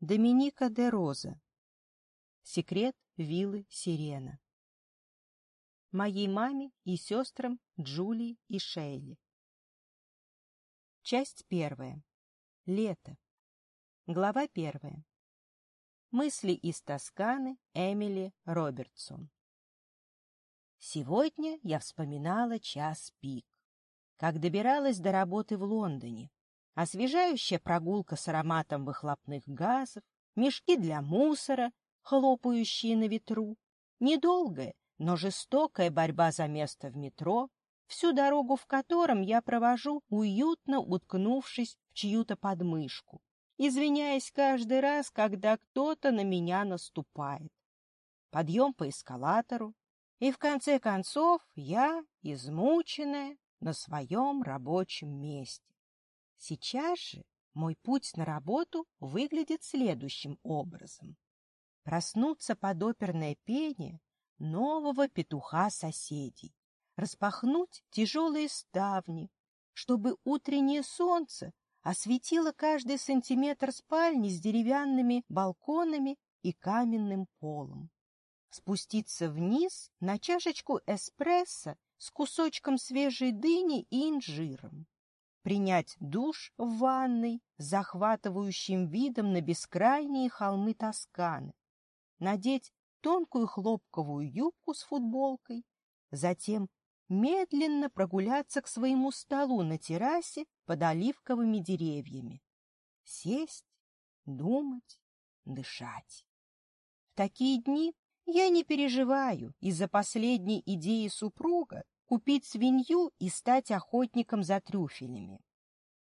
Доминика де Роза. Секрет виллы Сирена. Моей маме и сестрам Джулии и Шейли. Часть первая. Лето. Глава первая. Мысли из Тосканы Эмили Робертсон. Сегодня я вспоминала час пик, как добиралась до работы в Лондоне, Освежающая прогулка с ароматом выхлопных газов, мешки для мусора, хлопающие на ветру, недолгая, но жестокая борьба за место в метро, всю дорогу в котором я провожу, уютно уткнувшись в чью-то подмышку, извиняясь каждый раз, когда кто-то на меня наступает. Подъем по эскалатору, и в конце концов я, измученная, на своем рабочем месте. Сейчас же мой путь на работу выглядит следующим образом. Проснуться под оперное пение нового петуха соседей, распахнуть тяжелые ставни, чтобы утреннее солнце осветило каждый сантиметр спальни с деревянными балконами и каменным полом. Спуститься вниз на чашечку эспрессо с кусочком свежей дыни и инжиром принять душ в ванной с захватывающим видом на бескрайние холмы Тосканы, надеть тонкую хлопковую юбку с футболкой, затем медленно прогуляться к своему столу на террасе под оливковыми деревьями, сесть, думать, дышать. В такие дни я не переживаю из-за последней идеи супруга купить свинью и стать охотником за трюфелями.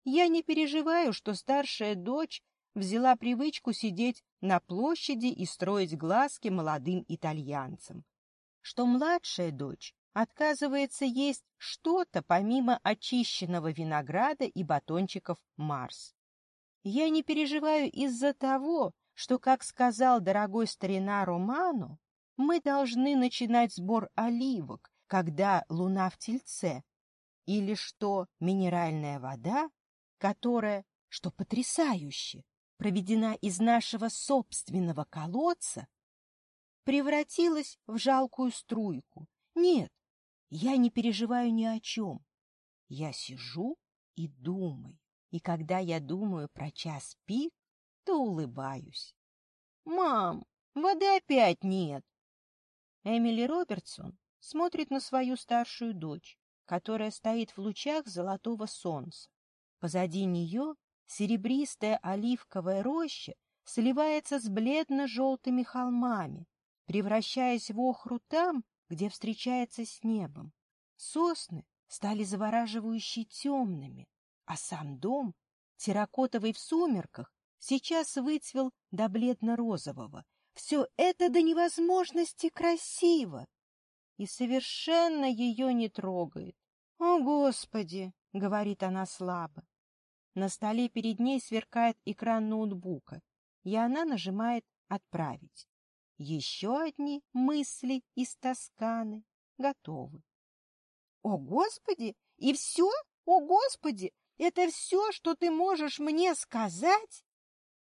Я не переживаю, что старшая дочь взяла привычку сидеть на площади и строить глазки молодым итальянцам, что младшая дочь отказывается есть что-то помимо очищенного винограда и батончиков Марс. Я не переживаю из-за того, что, как сказал дорогой старина Романо, мы должны начинать сбор оливок, когда луна в тельце, или что минеральная вода, которая, что потрясающе, проведена из нашего собственного колодца, превратилась в жалкую струйку. Нет, я не переживаю ни о чем. Я сижу и думаю, и когда я думаю про час пик, то улыбаюсь. «Мам, воды опять нет!» Эмили Робертсон смотрит на свою старшую дочь, которая стоит в лучах золотого солнца. Позади нее серебристая оливковая роща сливается с бледно-желтыми холмами, превращаясь в охру там, где встречается с небом. Сосны стали завораживающе темными, а сам дом, терракотовый в сумерках, сейчас выцвел до бледно-розового. Все это до невозможности красиво! и совершенно ее не трогает. «О, Господи!» — говорит она слабо. На столе перед ней сверкает экран ноутбука, и она нажимает «Отправить». Еще одни мысли из Тосканы готовы. «О, Господи! И все? О, Господи! Это все, что ты можешь мне сказать?»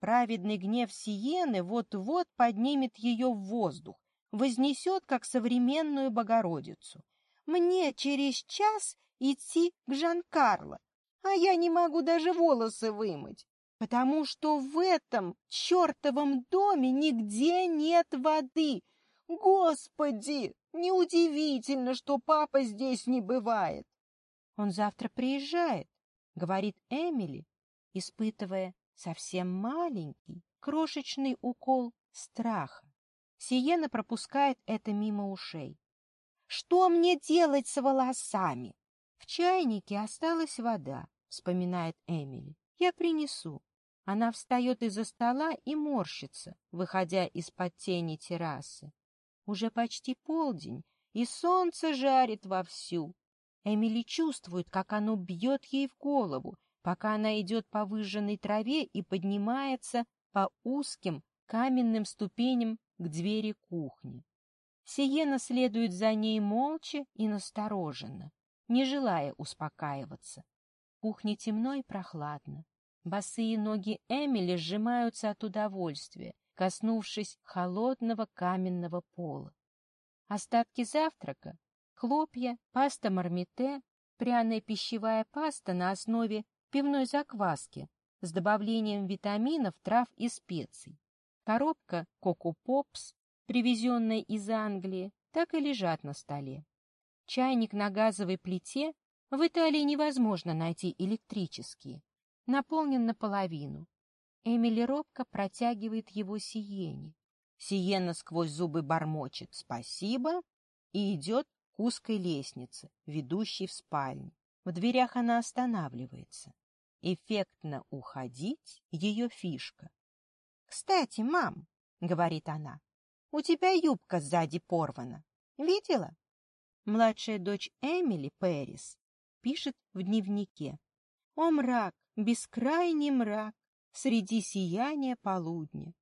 Праведный гнев Сиены вот-вот поднимет ее в воздух, вознесет, как современную Богородицу. Мне через час идти к Жан-Карло, а я не могу даже волосы вымыть, потому что в этом чертовом доме нигде нет воды. Господи, неудивительно, что папа здесь не бывает. Он завтра приезжает, говорит Эмили, испытывая совсем маленький, крошечный укол страха. Сиена пропускает это мимо ушей. «Что мне делать с волосами?» «В чайнике осталась вода», — вспоминает Эмили. «Я принесу». Она встает из-за стола и морщится, выходя из-под тени террасы. Уже почти полдень, и солнце жарит вовсю. Эмили чувствует, как оно бьет ей в голову, пока она идет по выжженной траве и поднимается по узким каменным ступеням к двери кухни. Сиена следует за ней молча и настороженно, не желая успокаиваться. Кухня кухне темно и прохладно. Босые ноги Эмили сжимаются от удовольствия, коснувшись холодного каменного пола. Остатки завтрака — хлопья, паста мармите, пряная пищевая паста на основе пивной закваски с добавлением витаминов, трав и специй. Коробка «Коку Попс», привезенная из Англии, так и лежат на столе. Чайник на газовой плите в Италии невозможно найти электрический, Наполнен наполовину. Эмили робко протягивает его Сиене. Сиена сквозь зубы бормочет «Спасибо!» и идет к узкой лестнице, ведущей в спальню. В дверях она останавливается. Эффектно уходить — ее фишка. «Кстати, мам», — говорит она, — «у тебя юбка сзади порвана. Видела?» Младшая дочь Эмили Пэрис пишет в дневнике. «О мрак, бескрайний мрак, среди сияния полудня».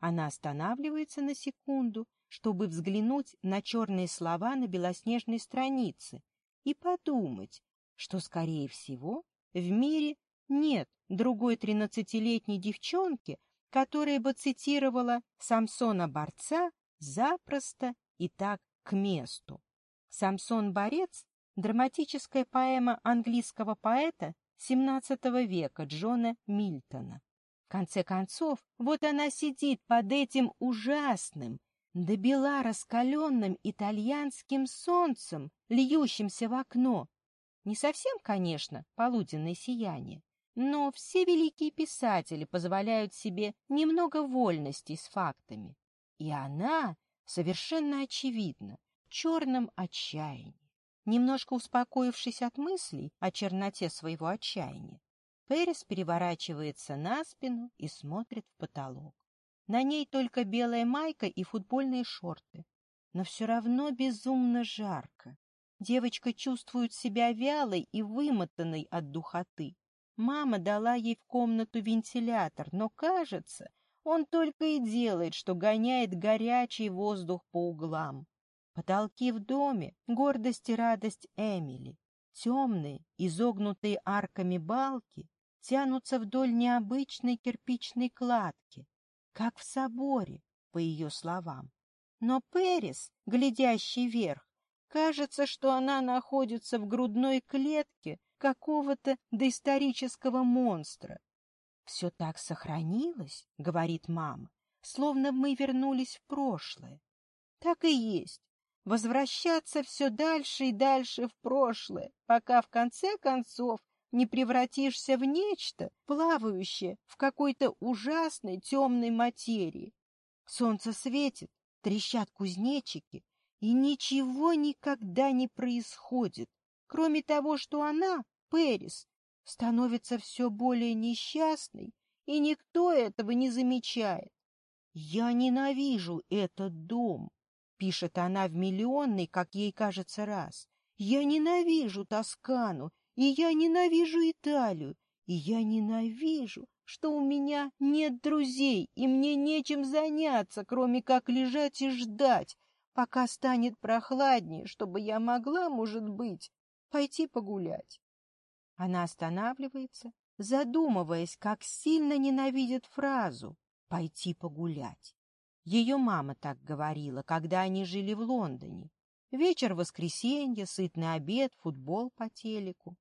Она останавливается на секунду, чтобы взглянуть на черные слова на белоснежной странице и подумать, что, скорее всего, в мире нет другой тринадцатилетней девчонки, которая бы цитировала Самсона-борца запросто и так к месту. «Самсон-борец» — драматическая поэма английского поэта XVII века Джона Мильтона. В конце концов, вот она сидит под этим ужасным, до бела раскаленным итальянским солнцем, льющимся в окно. Не совсем, конечно, полуденное сияние, но все великие писатели позволяют себе немного вольности с фактами. И она совершенно очевидна в черном отчаянии. Немножко успокоившись от мыслей о черноте своего отчаяния, Перес переворачивается на спину и смотрит в потолок. На ней только белая майка и футбольные шорты. Но все равно безумно жарко. Девочка чувствует себя вялой и вымотанной от духоты. Мама дала ей в комнату вентилятор, но, кажется, он только и делает, что гоняет горячий воздух по углам. Потолки в доме — гордость и радость Эмили. Темные, изогнутые арками балки тянутся вдоль необычной кирпичной кладки, как в соборе, по ее словам. Но Перес, глядящий вверх, кажется, что она находится в грудной клетке какого-то доисторического монстра. «Все так сохранилось», — говорит мама, — «словно мы вернулись в прошлое». Так и есть. Возвращаться все дальше и дальше в прошлое, пока в конце концов не превратишься в нечто, плавающее в какой-то ужасной темной материи. Солнце светит, трещат кузнечики, и ничего никогда не происходит. Кроме того, что она, Пэрис, становится все более несчастной, и никто этого не замечает. «Я ненавижу этот дом», — пишет она в миллионный, как ей кажется, раз. «Я ненавижу Тоскану, и я ненавижу Италию, и я ненавижу, что у меня нет друзей, и мне нечем заняться, кроме как лежать и ждать, пока станет прохладнее, чтобы я могла, может быть, пойти погулять. Она останавливается, задумываясь, как сильно ненавидит фразу «пойти погулять». Ее мама так говорила, когда они жили в Лондоне. Вечер воскресенья, сытный обед, футбол по телеку.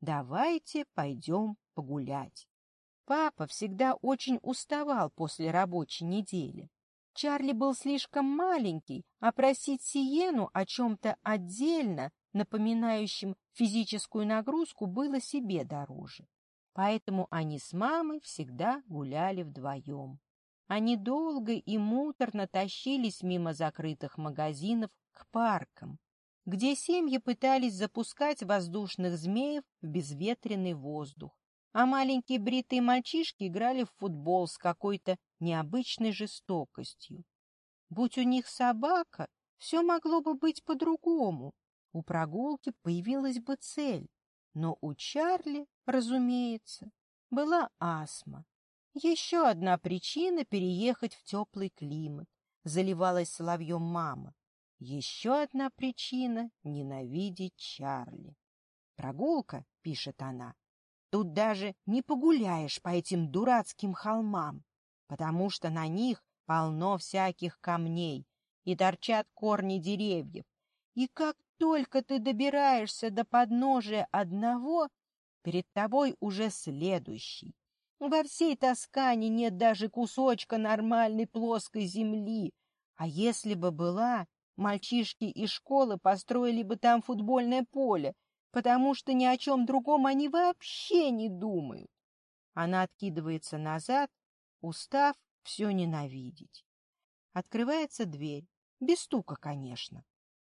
«Давайте пойдем погулять». Папа всегда очень уставал после рабочей недели. Чарли был слишком маленький, а просить Сиену о чем-то отдельно напоминающим физическую нагрузку, было себе дороже. Поэтому они с мамой всегда гуляли вдвоем. Они долго и муторно тащились мимо закрытых магазинов к паркам, где семьи пытались запускать воздушных змеев в безветренный воздух, а маленькие бритые мальчишки играли в футбол с какой-то необычной жестокостью. Будь у них собака, все могло бы быть по-другому, у прогулки появилась бы цель. Но у Чарли, разумеется, была астма. Еще одна причина переехать в теплый климат, заливалась соловьем мама. Еще одна причина — ненавидеть Чарли. «Прогулка», — пишет она, — «тут даже не погуляешь по этим дурацким холмам, потому что на них полно всяких камней и торчат корни деревьев, и как только ты добираешься до подножия одного, перед тобой уже следующий. Во всей Тоскане нет даже кусочка нормальной плоской земли. А если бы была, мальчишки из школы построили бы там футбольное поле, потому что ни о чем другом они вообще не думают. Она откидывается назад, устав все ненавидеть. Открывается дверь. Без стука, конечно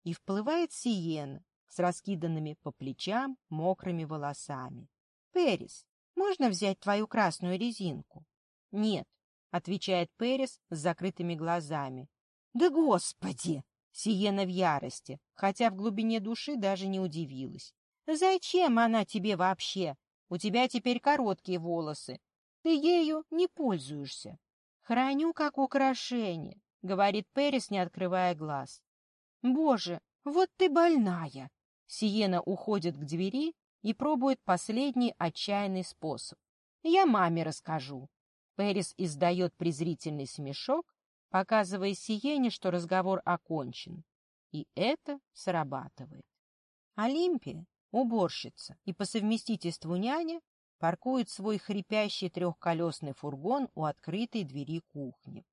и вплывает Сиена с раскиданными по плечам мокрыми волосами. «Перис, можно взять твою красную резинку?» «Нет», — отвечает Перис с закрытыми глазами. «Да господи!» — Сиена в ярости, хотя в глубине души даже не удивилась. «Зачем она тебе вообще? У тебя теперь короткие волосы. Ты ею не пользуешься. Храню как украшение», — говорит Перис, не открывая глаз. «Боже, вот ты больная!» Сиена уходит к двери и пробует последний отчаянный способ. «Я маме расскажу». Перис издает презрительный смешок, показывая Сиене, что разговор окончен. И это срабатывает. Олимпия, уборщица и по совместительству няня, паркует свой хрипящий трехколесный фургон у открытой двери кухни.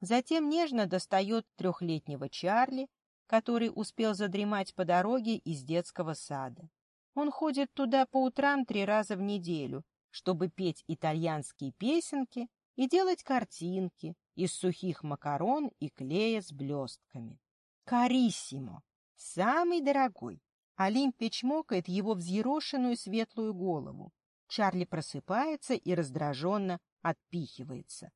Затем нежно достает трехлетнего Чарли который успел задремать по дороге из детского сада. Он ходит туда по утрам три раза в неделю, чтобы петь итальянские песенки и делать картинки из сухих макарон и клея с блестками. Кариссимо! Самый дорогой! Олимпия чмокает его взъерошенную светлую голову. Чарли просыпается и раздраженно отпихивается.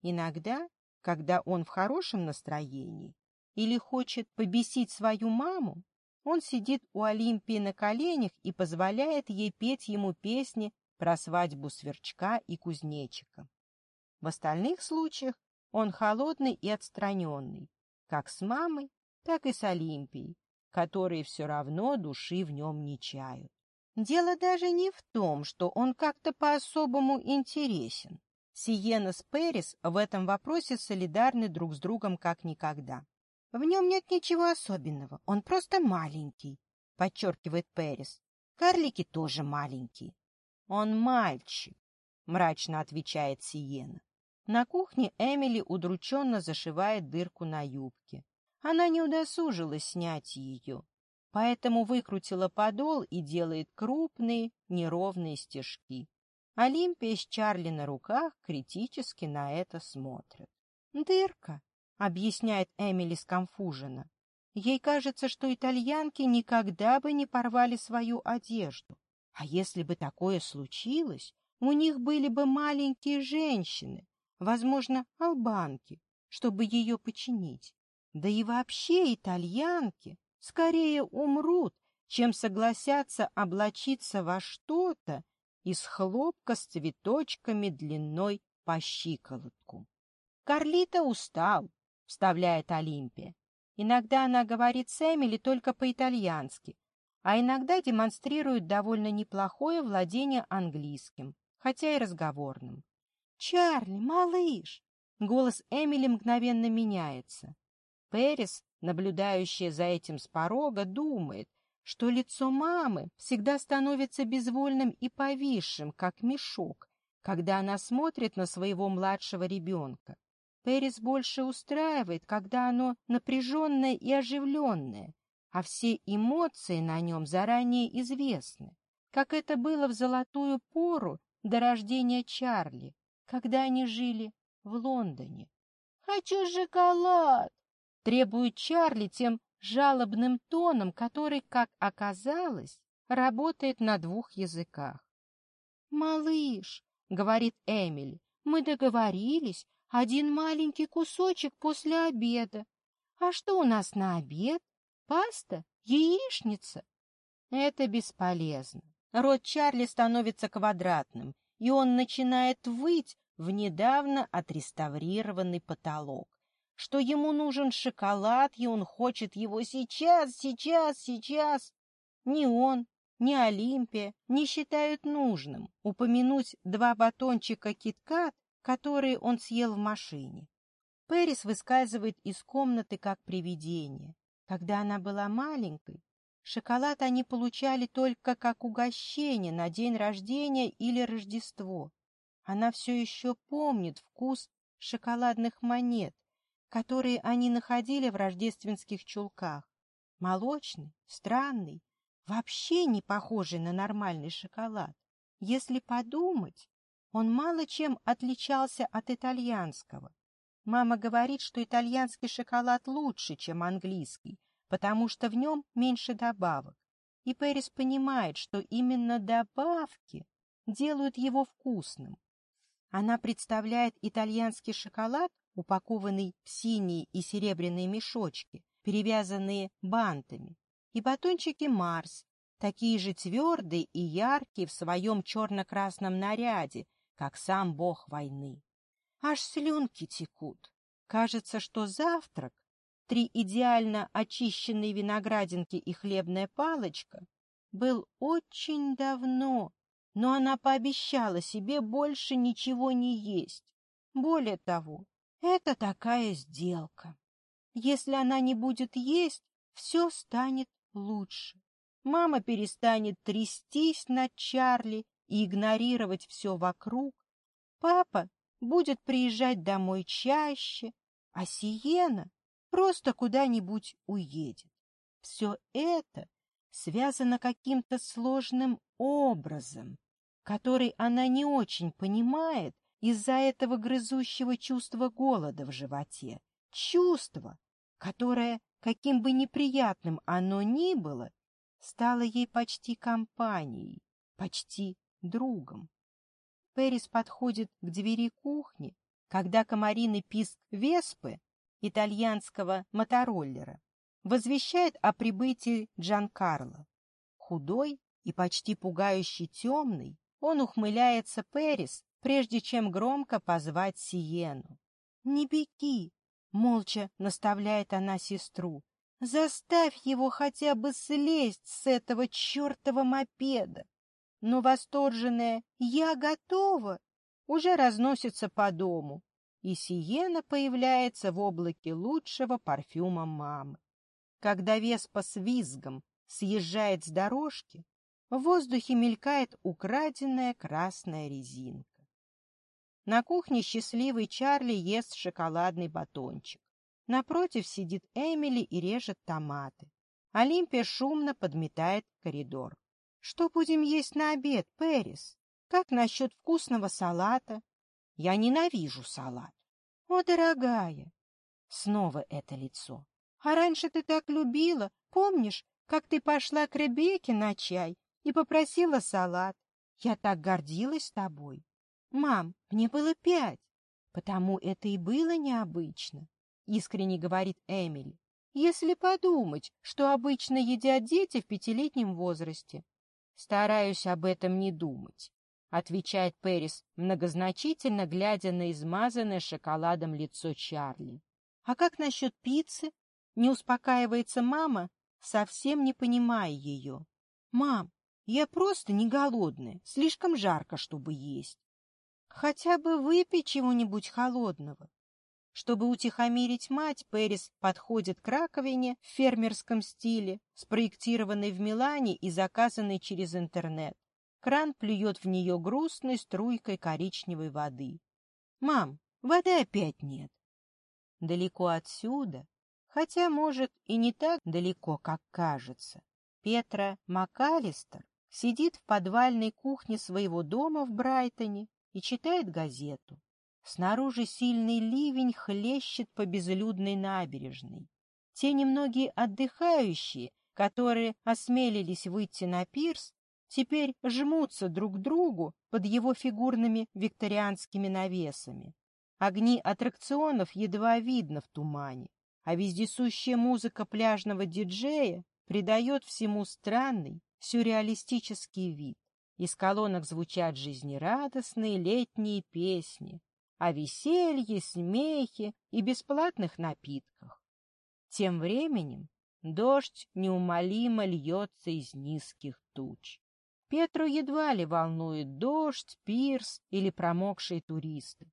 Иногда, когда он в хорошем настроении, или хочет побесить свою маму, он сидит у Олимпии на коленях и позволяет ей петь ему песни про свадьбу сверчка и кузнечика. В остальных случаях он холодный и отстраненный, как с мамой, так и с Олимпией, которые все равно души в нем не чают. Дело даже не в том, что он как-то по-особому интересен. Сиена с Перис в этом вопросе солидарны друг с другом как никогда. В нем нет ничего особенного, он просто маленький, подчеркивает Перес. Карлики тоже маленькие. Он мальчик, мрачно отвечает Сиена. На кухне Эмили удрученно зашивает дырку на юбке. Она не удосужилась снять ее, поэтому выкрутила подол и делает крупные неровные стежки. Олимпия с Чарли на руках критически на это смотрит. Дырка — объясняет Эмили скомфуженно. Ей кажется, что итальянки никогда бы не порвали свою одежду. А если бы такое случилось, у них были бы маленькие женщины, возможно, албанки, чтобы ее починить. Да и вообще итальянки скорее умрут, чем согласятся облачиться во что-то из хлопка с цветочками длиной по щиколотку. Карлита устал, вставляет Олимпия. Иногда она говорит с Эмили только по-итальянски, а иногда демонстрирует довольно неплохое владение английским, хотя и разговорным. «Чарли, малыш!» Голос Эмили мгновенно меняется. Перес, наблюдающая за этим с порога, думает, что лицо мамы всегда становится безвольным и повисшим, как мешок, когда она смотрит на своего младшего ребенка. Пэрис больше устраивает, когда оно напряженное и оживленное, а все эмоции на нем заранее известны, как это было в золотую пору до рождения Чарли, когда они жили в Лондоне. «Хочу шоколад!» — требует Чарли тем жалобным тоном, который, как оказалось, работает на двух языках. «Малыш», — говорит Эмиль, — «мы договорились, один маленький кусочек после обеда. А что у нас на обед? Паста? Яичница? Это бесполезно. Рот Чарли становится квадратным, и он начинает выть в недавно отреставрированный потолок. Что ему нужен шоколад, и он хочет его сейчас, сейчас, сейчас. Не он, не Олимпия не считают нужным упомянуть два батончика киткат которые он съел в машине. Пэрис выскальзывает из комнаты как привидение. Когда она была маленькой, шоколад они получали только как угощение на день рождения или Рождество. Она все еще помнит вкус шоколадных монет, которые они находили в рождественских чулках. Молочный, странный, вообще не похожий на нормальный шоколад. Если подумать, он мало чем отличался от итальянского. Мама говорит, что итальянский шоколад лучше, чем английский, потому что в нем меньше добавок. И Пэрис понимает, что именно добавки делают его вкусным. Она представляет итальянский шоколад, упакованный в синие и серебряные мешочки, перевязанные бантами, и батончики Марс, такие же твердые и яркие в своем черно-красном наряде, как сам бог войны. Аж слюнки текут. Кажется, что завтрак, три идеально очищенные виноградинки и хлебная палочка, был очень давно, но она пообещала себе больше ничего не есть. Более того, это такая сделка. Если она не будет есть, все станет лучше. Мама перестанет трястись над Чарли и игнорировать все вокруг, папа будет приезжать домой чаще, а Сиена просто куда-нибудь уедет. Все это связано каким-то сложным образом, который она не очень понимает из-за этого грызущего чувства голода в животе. Чувство, которое, каким бы неприятным оно ни было, стало ей почти компанией, почти другом. Перис подходит к двери кухни, когда комариный писк веспы, итальянского мотороллера, возвещает о прибытии Джан Карло. Худой и почти пугающий темный, он ухмыляется Перис, прежде чем громко позвать Сиену. «Не беги!» — молча наставляет она сестру. «Заставь его хотя бы слезть с этого чертова мопеда!» но восторженное «я готова» уже разносится по дому, и Сиена появляется в облаке лучшего парфюма мамы. Когда Веспа с визгом съезжает с дорожки, в воздухе мелькает украденная красная резинка. На кухне счастливый Чарли ест шоколадный батончик. Напротив сидит Эмили и режет томаты. Олимпия шумно подметает коридор. Что будем есть на обед, Перис? Как насчет вкусного салата? Я ненавижу салат. О, дорогая! Снова это лицо. А раньше ты так любила, помнишь, как ты пошла к Ребекке на чай и попросила салат? Я так гордилась тобой. Мам, мне было пять, потому это и было необычно, искренне говорит Эмили. Если подумать, что обычно едят дети в пятилетнем возрасте, стараюсь об этом не думать», — отвечает Пэрис, многозначительно глядя на измазанное шоколадом лицо Чарли. «А как насчет пиццы?» — не успокаивается мама, совсем не понимая ее. «Мам, я просто не голодная, слишком жарко, чтобы есть. Хотя бы выпей чего-нибудь холодного. Чтобы утихомирить мать, Перес подходит к раковине в фермерском стиле, спроектированной в Милане и заказанной через интернет. Кран плюет в нее грустной струйкой коричневой воды. «Мам, воды опять нет!» Далеко отсюда, хотя, может, и не так далеко, как кажется, Петра МакАлистер сидит в подвальной кухне своего дома в Брайтоне и читает газету. Снаружи сильный ливень хлещет по безлюдной набережной. Те немногие отдыхающие, которые осмелились выйти на пирс, теперь жмутся друг к другу под его фигурными викторианскими навесами. Огни аттракционов едва видно в тумане, а вездесущая музыка пляжного диджея придает всему странный, сюрреалистический вид. Из колонок звучат жизнерадостные летние песни, о веселье, смехе и бесплатных напитках. Тем временем дождь неумолимо льется из низких туч. Петру едва ли волнует дождь, пирс или промокшие туристы.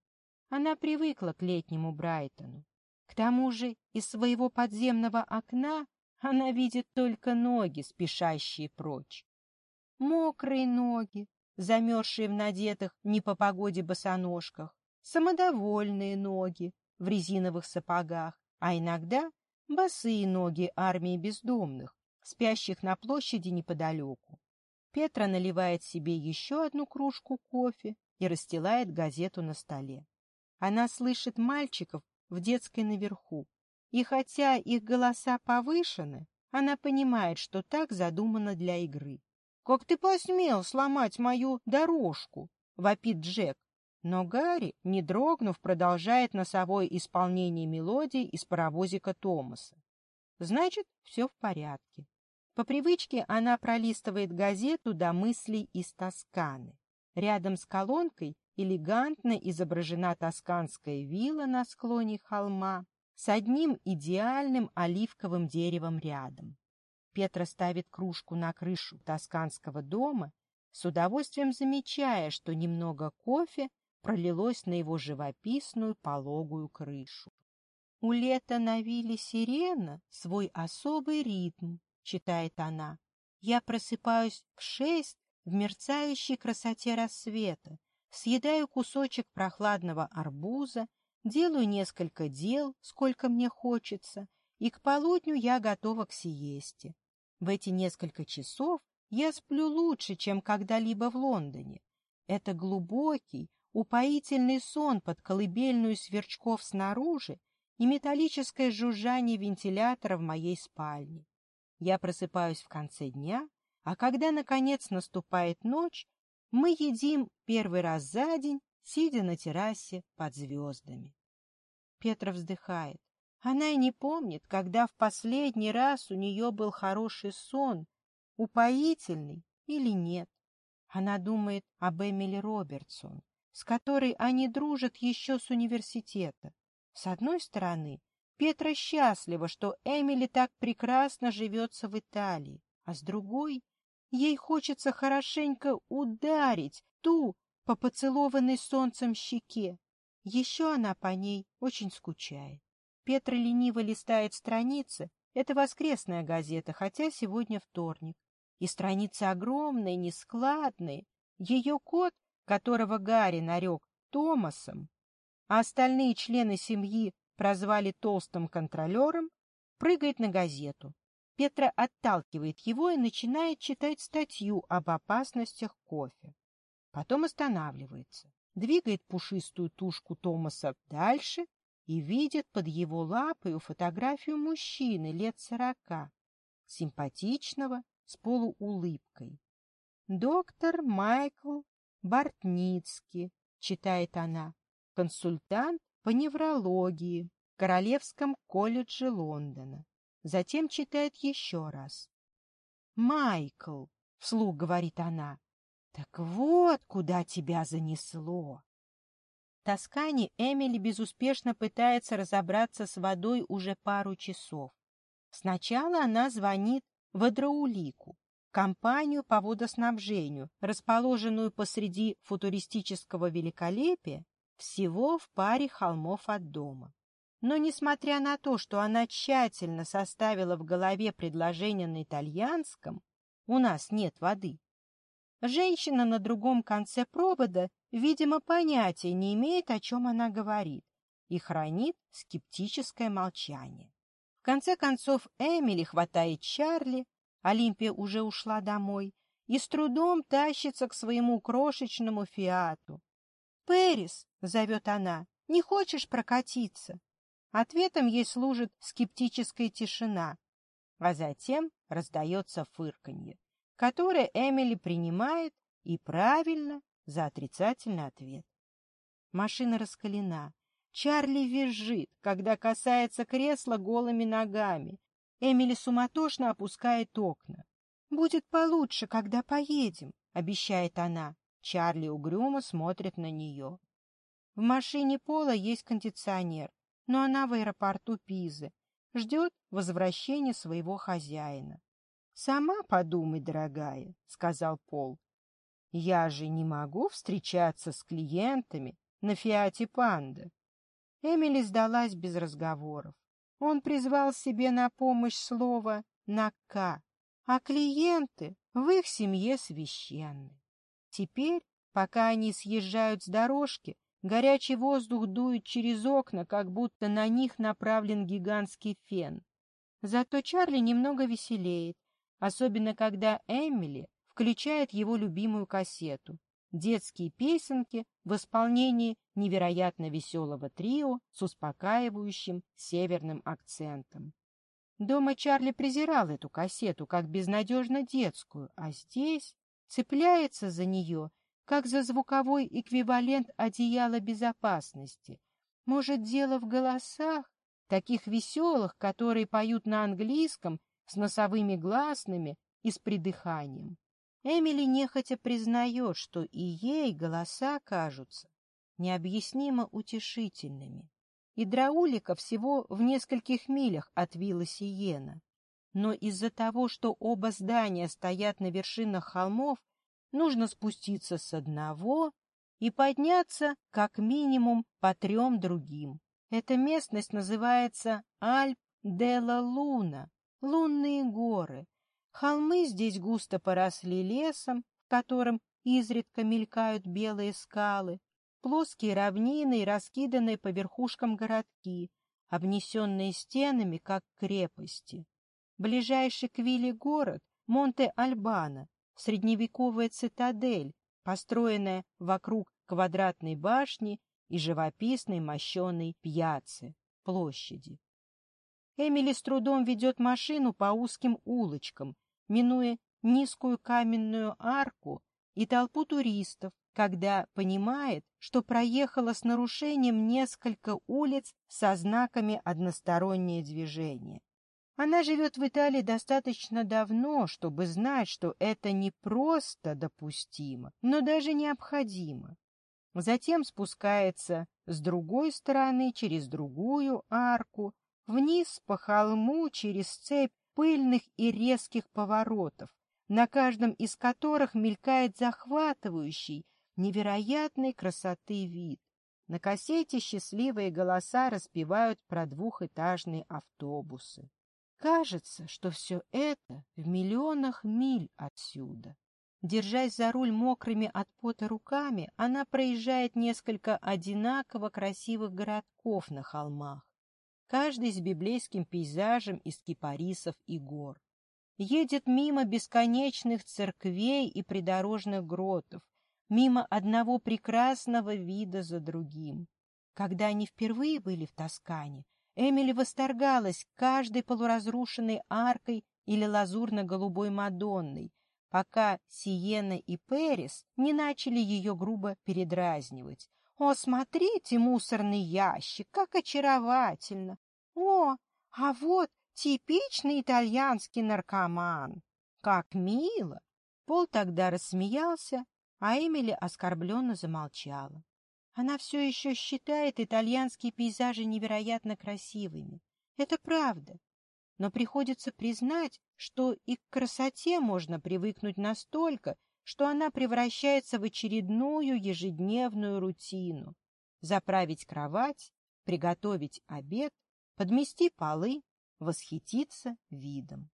Она привыкла к летнему Брайтону. К тому же из своего подземного окна она видит только ноги, спешащие прочь. Мокрые ноги, замерзшие в надетых не по погоде босоножках, самодовольные ноги в резиновых сапогах, а иногда босые ноги армии бездомных, спящих на площади неподалеку. Петра наливает себе еще одну кружку кофе и расстилает газету на столе. Она слышит мальчиков в детской наверху, и хотя их голоса повышены, она понимает, что так задумано для игры. «Как ты посмел сломать мою дорожку?» — вопит Джек, но Гарри, не дрогнув, продолжает носовое исполнение мелодии из паровозика Томаса. Значит, все в порядке. По привычке она пролистывает газету до мыслей из Тосканы. Рядом с колонкой элегантно изображена тосканская вилла на склоне холма с одним идеальным оливковым деревом рядом. Петра ставит кружку на крышу тосканского дома, с удовольствием замечая, что немного кофе пролилось на его живописную пологую крышу. «У лета на вилле сирена свой особый ритм», — читает она. «Я просыпаюсь в шесть в мерцающей красоте рассвета, съедаю кусочек прохладного арбуза, делаю несколько дел, сколько мне хочется, и к полудню я готова к сиесте. В эти несколько часов я сплю лучше, чем когда-либо в Лондоне. Это глубокий, упоительный сон под колыбельную сверчков снаружи и металлическое жужжание вентилятора в моей спальне. Я просыпаюсь в конце дня, а когда, наконец, наступает ночь, мы едим первый раз за день, сидя на террасе под звездами. Петра вздыхает. Она и не помнит, когда в последний раз у нее был хороший сон, упоительный или нет. Она думает об Эмили Робертсон с которой они дружат еще с университета. С одной стороны, Петра счастлива, что Эмили так прекрасно живется в Италии, а с другой, ей хочется хорошенько ударить ту по поцелованной солнцем щеке. Еще она по ней очень скучает. Петра лениво листает страницы. Это воскресная газета, хотя сегодня вторник. И страницы огромные, нескладные. Ее кот которого Гарри нарек Томасом, а остальные члены семьи прозвали толстым контролером, прыгает на газету. Петра отталкивает его и начинает читать статью об опасностях кофе. Потом останавливается, двигает пушистую тушку Томаса дальше и видит под его лапой фотографию мужчины лет сорока, симпатичного, с полуулыбкой. Доктор Майкл Бортницкий, читает она, консультант по неврологии в Королевском колледже Лондона. Затем читает еще раз. «Майкл», — вслух говорит она, — «так вот куда тебя занесло». Тоскане Эмили безуспешно пытается разобраться с водой уже пару часов. Сначала она звонит в Адраулику, компанию по водоснабжению, расположенную посреди футуристического великолепия всего в паре холмов от дома. Но, несмотря на то, что она тщательно составила в голове предложение на итальянском «У нас нет воды», женщина на другом конце провода, видимо, понятия не имеет, о чем она говорит, и хранит скептическое молчание. В конце концов, Эмили хватает Чарли, Олимпия уже ушла домой и с трудом тащится к своему крошечному фиату. Перис, — зовет она. «Не хочешь прокатиться?» Ответом ей служит скептическая тишина, а затем раздается фырканье, которое Эмили принимает и правильно за отрицательный ответ. Машина раскалена. Чарли визжит, когда касается кресла голыми ногами, Эмили суматошно опускает окна. «Будет получше, когда поедем», — обещает она. Чарли угрюмо смотрит на нее. В машине Пола есть кондиционер, но она в аэропорту Пизы. Ждет возвращения своего хозяина. «Сама подумай, дорогая», — сказал Пол. «Я же не могу встречаться с клиентами на Фиате Панда». Эмили сдалась без разговоров. Он призвал себе на помощь слово «нака», а клиенты в их семье священны. Теперь, пока они съезжают с дорожки, горячий воздух дует через окна, как будто на них направлен гигантский фен. Зато Чарли немного веселеет, особенно когда Эмили включает его любимую кассету детские песенки в исполнении невероятно веселого трио с успокаивающим северным акцентом. Дома Чарли презирал эту кассету как безнадежно детскую, а здесь цепляется за нее, как за звуковой эквивалент одеяла безопасности. Может, дело в голосах, таких веселых, которые поют на английском, с носовыми гласными и с придыханием. Эмили нехотя признает, что и ей голоса кажутся необъяснимо утешительными. И Драулика всего в нескольких милях от вилла Сиена. Но из-за того, что оба здания стоят на вершинах холмов, нужно спуститься с одного и подняться как минимум по трем другим. Эта местность называется Альп-де-ла-Луна, лунные горы, Холмы здесь густо поросли лесом, в котором изредка мелькают белые скалы, плоские равнины и раскиданные по верхушкам городки, обнесенные стенами, как крепости. Ближайший к Вилле город — Монте-Альбано, средневековая цитадель, построенная вокруг квадратной башни и живописной мощеной пьяцы, площади. Эмили с трудом ведет машину по узким улочкам, минуя низкую каменную арку и толпу туристов, когда понимает, что проехала с нарушением несколько улиц со знаками «Одностороннее движение». Она живет в Италии достаточно давно, чтобы знать, что это не просто допустимо, но даже необходимо. Затем спускается с другой стороны через другую арку вниз по холму через цепь пыльных и резких поворотов, на каждом из которых мелькает захватывающий, невероятной красоты вид. На кассете счастливые голоса распевают про двухэтажные автобусы. Кажется, что все это в миллионах миль отсюда. Держась за руль мокрыми от пота руками, она проезжает несколько одинаково красивых городков на холмах каждый с библейским пейзажем из кипарисов и гор. Едет мимо бесконечных церквей и придорожных гротов, мимо одного прекрасного вида за другим. Когда они впервые были в Тоскане, Эмили восторгалась каждой полуразрушенной аркой или лазурно-голубой Мадонной, пока Сиена и Перис не начали ее грубо передразнивать. О, смотрите, мусорный ящик, как очаровательно! О, а вот типичный итальянский наркоман! Как мило!» Пол тогда рассмеялся, а Эмили оскорбленно замолчала. Она все еще считает итальянские пейзажи невероятно красивыми. Это правда. Но приходится признать, что и к красоте можно привыкнуть настолько, что она превращается в очередную ежедневную рутину. Заправить кровать, приготовить обед, подмести полы, восхититься видом.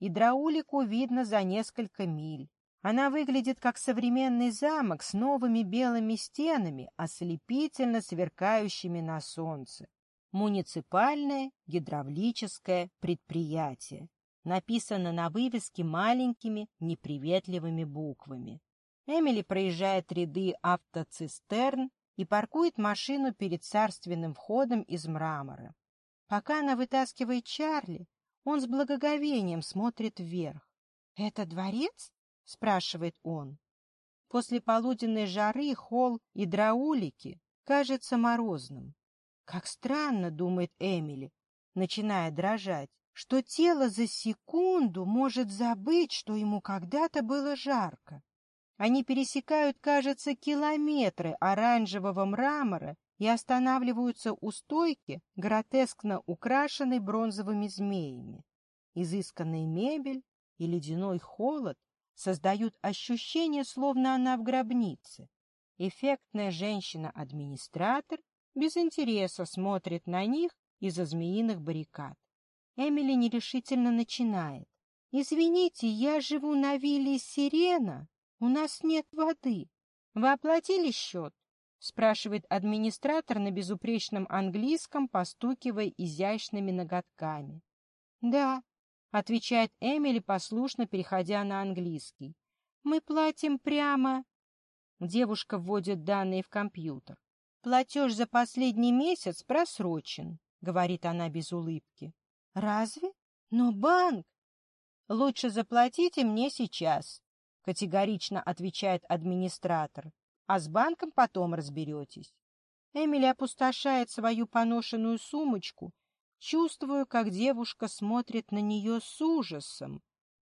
Гидраулику видно за несколько миль. Она выглядит как современный замок с новыми белыми стенами, ослепительно сверкающими на солнце. Муниципальное гидравлическое предприятие написано на вывеске маленькими неприветливыми буквами. Эмили проезжает ряды автоцистерн и паркует машину перед царственным входом из мрамора. Пока она вытаскивает Чарли, он с благоговением смотрит вверх. «Это дворец?» — спрашивает он. После полуденной жары холл и драулики кажется морозным. «Как странно», — думает Эмили, начиная дрожать что тело за секунду может забыть, что ему когда-то было жарко. Они пересекают, кажется, километры оранжевого мрамора и останавливаются у стойки, гротескно украшенной бронзовыми змеями. Изысканная мебель и ледяной холод создают ощущение, словно она в гробнице. Эффектная женщина-администратор без интереса смотрит на них из-за змеиных баррикад. Эмили нерешительно начинает. «Извините, я живу на вилле Сирена. У нас нет воды. Вы оплатили счет?» — спрашивает администратор на безупречном английском, постукивая изящными ноготками. «Да», — отвечает Эмили, послушно переходя на английский. «Мы платим прямо...» Девушка вводит данные в компьютер. «Платеж за последний месяц просрочен», — говорит она без улыбки. Разве? Но банк! Лучше заплатите мне сейчас, категорично отвечает администратор, а с банком потом разберетесь. Эмили опустошает свою поношенную сумочку, чувствую, как девушка смотрит на нее с ужасом.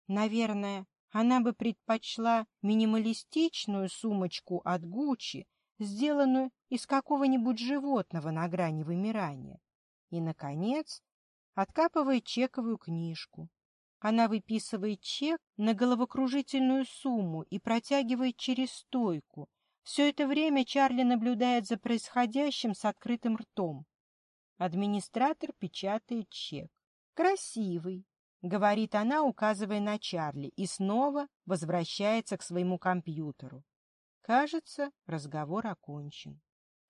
Наверное, она бы предпочла минималистичную сумочку от Гуччи, сделанную из какого-нибудь животного на грани вымирания. И, наконец, Откапывает чековую книжку. Она выписывает чек на головокружительную сумму и протягивает через стойку. Все это время Чарли наблюдает за происходящим с открытым ртом. Администратор печатает чек. «Красивый», — говорит она, указывая на Чарли, и снова возвращается к своему компьютеру. Кажется, разговор окончен.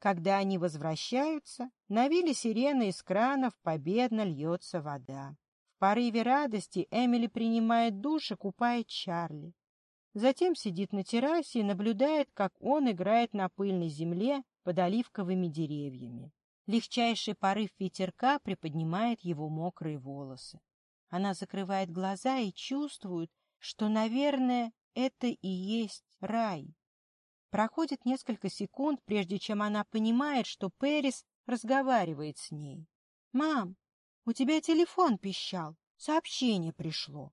Когда они возвращаются, на вилле сирены из кранов победно льется вода. В порыве радости Эмили принимает душ и купает Чарли. Затем сидит на террасе и наблюдает, как он играет на пыльной земле под оливковыми деревьями. Легчайший порыв ветерка приподнимает его мокрые волосы. Она закрывает глаза и чувствует, что, наверное, это и есть рай. Проходит несколько секунд, прежде чем она понимает, что Перис разговаривает с ней. «Мам, у тебя телефон пищал, сообщение пришло».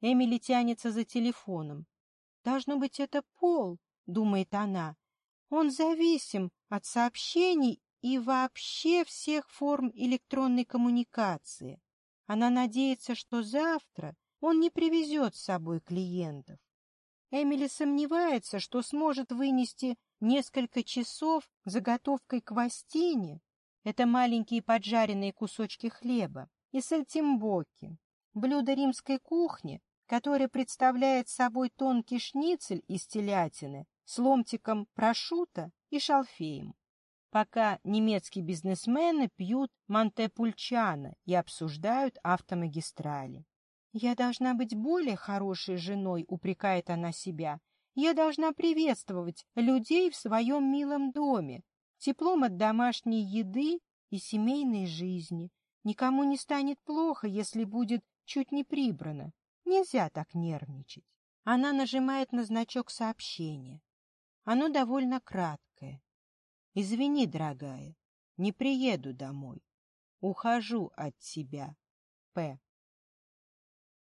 Эмили тянется за телефоном. «Должно быть, это Пол», — думает она. «Он зависим от сообщений и вообще всех форм электронной коммуникации. Она надеется, что завтра он не привезет с собой клиентов. Эмили сомневается, что сможет вынести несколько часов заготовкой квастини. Это маленькие поджаренные кусочки хлеба и сальтимбоки, блюдо римской кухни, которое представляет собой тонкий шницель из телятины с ломтиком прошута и шалфеем. Пока немецкие бизнесмены пьют мантепульчано и обсуждают автомагистрали. «Я должна быть более хорошей женой», — упрекает она себя. «Я должна приветствовать людей в своем милом доме, теплом от домашней еды и семейной жизни. Никому не станет плохо, если будет чуть не прибрано. Нельзя так нервничать». Она нажимает на значок сообщения. Оно довольно краткое. «Извини, дорогая, не приеду домой. Ухожу от тебя. П».